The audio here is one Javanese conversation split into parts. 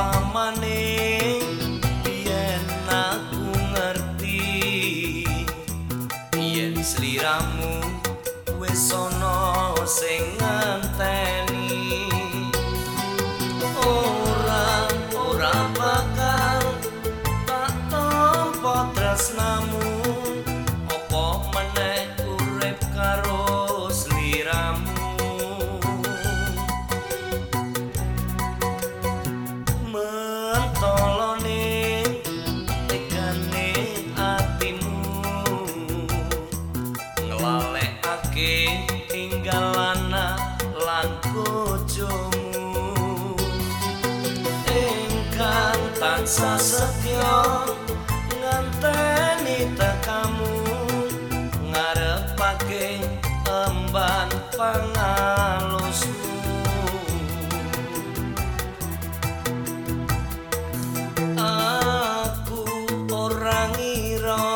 upamane yen aku ngerti. Yen sliramu wis ana sing ngenteni. Ora ora bakal tak tampa tresnamu. Tansah setya nganteni tekamu ngarepake emban pangalusmu. Aku ora ngira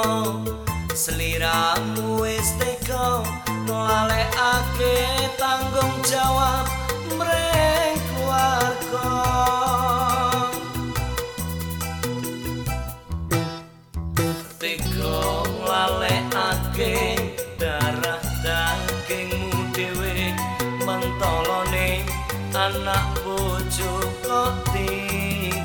sliramu wis teka nglalekake tanggung jawab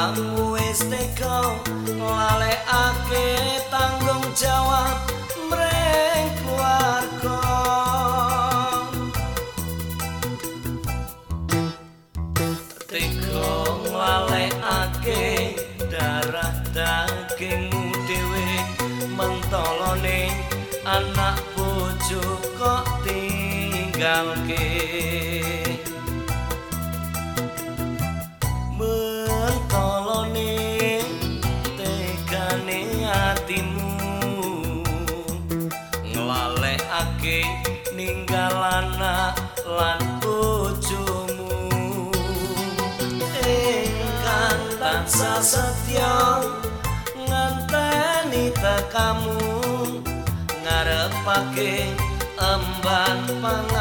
sliramu wis teka nglalekake tanggung jawab mreng keluarga. Tega nglalekake darah dagingmu dhewe mentolone anak bojo kok tinggalke anak lan bojomu. Ingkang tansah setya nganteni tekamu ngarepake emban pangalu